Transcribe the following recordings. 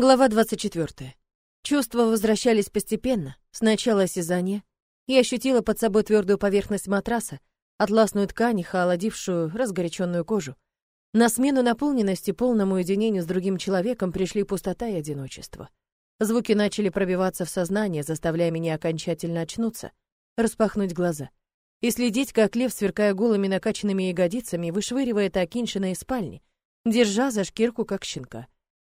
Глава 24. Чувства возвращались постепенно. Сначала осязание. Я ощутила под собой твердую поверхность матраса, атласную ткань, холодившую разгоряченную кожу. На смену наполненности, полному уединению с другим человеком пришли пустота и одиночество. Звуки начали пробиваться в сознание, заставляя меня окончательно очнуться, распахнуть глаза и следить, как лев, сверкая голыми накачанными ягодицами, вышвыривает Акиншина из спальни, держа за шкирку, как щенка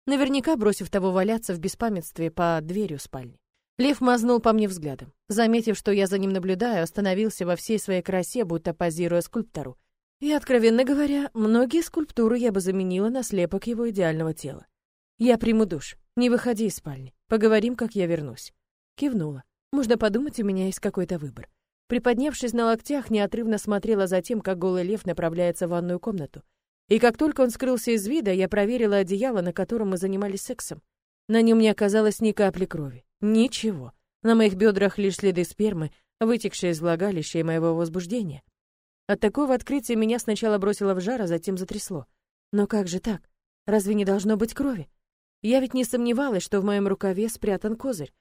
наверняка бросив того валяться в беспамятстве по дверью спальни. Лев мазнул по мне взглядом. Заметив, что я за ним наблюдаю, остановился во всей своей красе, будто позируя скульптору. И, откровенно говоря, многие скульптуры я бы заменила на слепок его идеального тела. «Я приму душ. Не выходи из спальни. Поговорим, как я вернусь». Кивнула. Можно подумать, у меня есть какой-то выбор. Приподнявшись на локтях, неотрывно смотрела за тем, как голый лев направляется в ванную комнату. И как только он скрылся из вида, я проверила одеяло, на котором мы занимались сексом. На нем не оказалось ни капли крови. Ничего. На моих бедрах лишь следы спермы, вытекшие из влагалища и моего возбуждения. От такого открытия меня сначала бросило в жар, а затем затрясло. Но как же так? Разве не должно быть крови? Я ведь не сомневалась, что в моем рукаве спрятан козырь,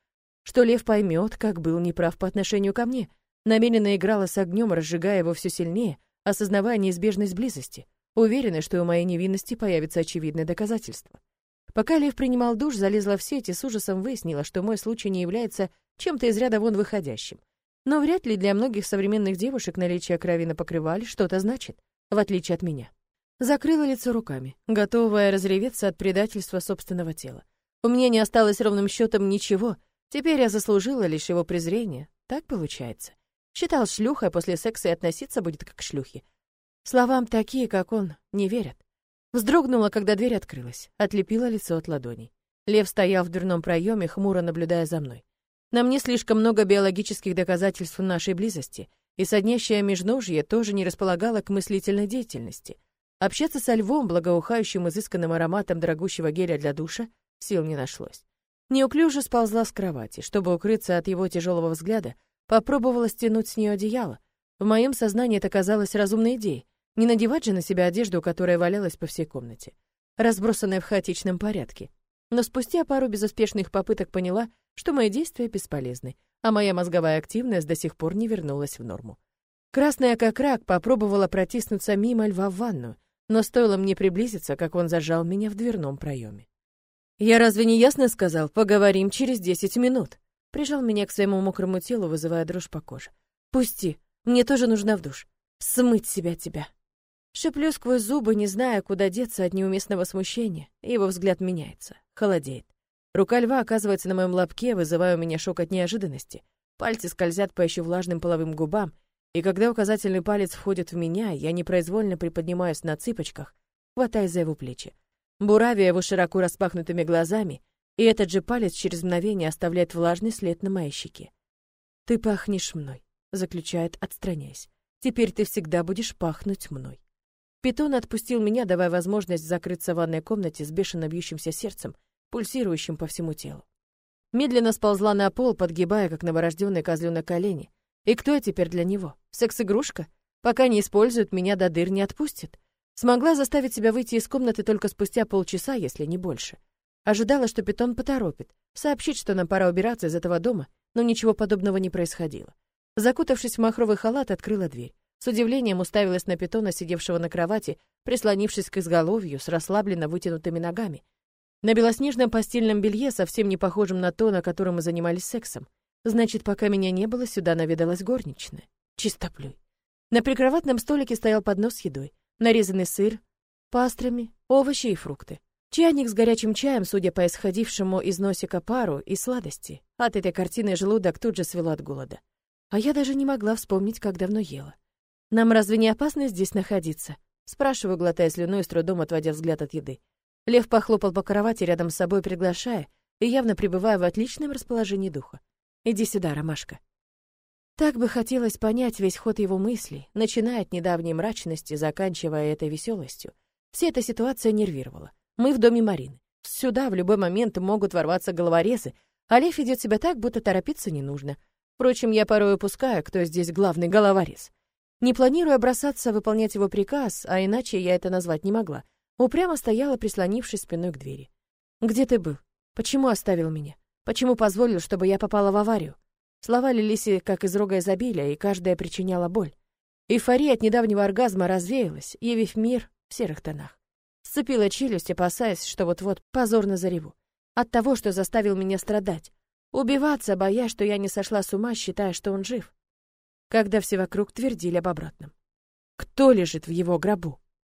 что лев поймет, как был неправ по отношению ко мне. Намеренно играла с огнем, разжигая его все сильнее, осознавая неизбежность близости. Уверена, что у моей невинности появится очевидное доказательство. Пока Лев принимал душ, залезла в сеть и с ужасом выяснила, что мой случай не является чем-то из ряда вон выходящим. Но вряд ли для многих современных девушек наличие крови на покрывале что-то значит, в отличие от меня. Закрыла лицо руками, готовая разреветься от предательства собственного тела. У меня не осталось ровным счетом ничего, теперь я заслужила лишь его презрение. Так получается. Считал шлюхой, после секса и относиться будет как к шлюхе. Словам такие, как он, не верят. Вздрогнула, когда дверь открылась, отлепила лицо от ладоней. Лев стоял в дверном проеме, хмуро наблюдая за мной. На мне слишком много биологических доказательств нашей близости, и соднящее межножье тоже не располагало к мыслительной деятельности. Общаться со львом, благоухающим изысканным ароматом дорогущего геля для душа, сил не нашлось. Неуклюже сползла с кровати, чтобы укрыться от его тяжелого взгляда, попробовала стянуть с нее одеяло. В моем сознании это казалось разумной идеей, не надевать же на себя одежду, которая валялась по всей комнате, разбросанная в хаотичном порядке. Но спустя пару безуспешных попыток поняла, что мои действия бесполезны, а моя мозговая активность до сих пор не вернулась в норму. Красная как рак попробовала протиснуться мимо льва в ванну, но стоило мне приблизиться, как он зажал меня в дверном проеме. «Я разве не ясно сказал? Поговорим через десять минут!» Прижал меня к своему мокрому телу, вызывая дрожь по коже. «Пусти, мне тоже нужна в душ. Смыть себя тебя!» Шиплю сквозь зубы, не зная, куда деться от неуместного смущения. Его взгляд меняется, холодеет. Рука льва оказывается на моем лобке, вызывая у меня шок от неожиданности. Пальцы скользят по еще влажным половым губам, и когда указательный палец входит в меня, я непроизвольно приподнимаюсь на цыпочках, хватаясь за его плечи. Буравя его широко распахнутыми глазами, и этот же палец через мгновение оставляет влажный след на моей щеке. «Ты пахнешь мной», — заключает, отстраняясь. «Теперь ты всегда будешь пахнуть мной». Питон отпустил меня, давая возможность закрыться в ванной комнате с бешено бьющимся сердцем, пульсирующим по всему телу. Медленно сползла на пол, подгибая, как новорожденный на колени. И кто я теперь для него? Секс-игрушка? Пока не использует, меня до дыр не отпустит. Смогла заставить себя выйти из комнаты только спустя полчаса, если не больше. Ожидала, что питон поторопит, сообщит, что нам пора убираться из этого дома, но ничего подобного не происходило. Закутавшись в махровый халат, открыла дверь. С удивлением уставилась на питона, сидевшего на кровати, прислонившись к изголовью с расслабленно вытянутыми ногами. На белоснежном постельном белье, совсем не похожем на то, на котором мы занимались сексом. Значит, пока меня не было, сюда наведалась горничная. Чистоплюй. На прикроватном столике стоял поднос с едой. Нарезанный сыр, пастрами, овощи и фрукты. Чайник с горячим чаем, судя по исходившему из носика пару, и сладости. От этой картины желудок тут же свело от голода. А я даже не могла вспомнить, как давно ела. Нам разве не опасно здесь находиться? Спрашиваю, глотая слюну и с трудом отводя взгляд от еды. Лев похлопал по кровати рядом с собой, приглашая, и явно пребывая в отличном расположении духа. «Иди сюда, ромашка». Так бы хотелось понять весь ход его мыслей, начиная от недавней мрачности, заканчивая этой веселостью. Вся эта ситуация нервировала. Мы в доме Марины. Сюда в любой момент могут ворваться головорезы, а Лев ведет себя так, будто торопиться не нужно. Впрочем, я порой упускаю, кто здесь главный головорез. Не планируя бросаться выполнять его приказ, а иначе я это назвать не могла, упрямо стояла, прислонившись спиной к двери. «Где ты был?» Почему оставил меня? Почему позволил, чтобы я попала в аварию? Слова лились как из рога изобилия, и каждая причиняла боль. Эйфория от недавнего оргазма развеялась, явив мир в серых тонах. Сцепила челюсть, опасаясь, что вот-вот позорно зареву. От того, что заставил меня страдать. Убиваться, боясь, что я не сошла с ума, считая, что он жив. Когда все вокруг твердили об обратном. Кто лежит в его гробу?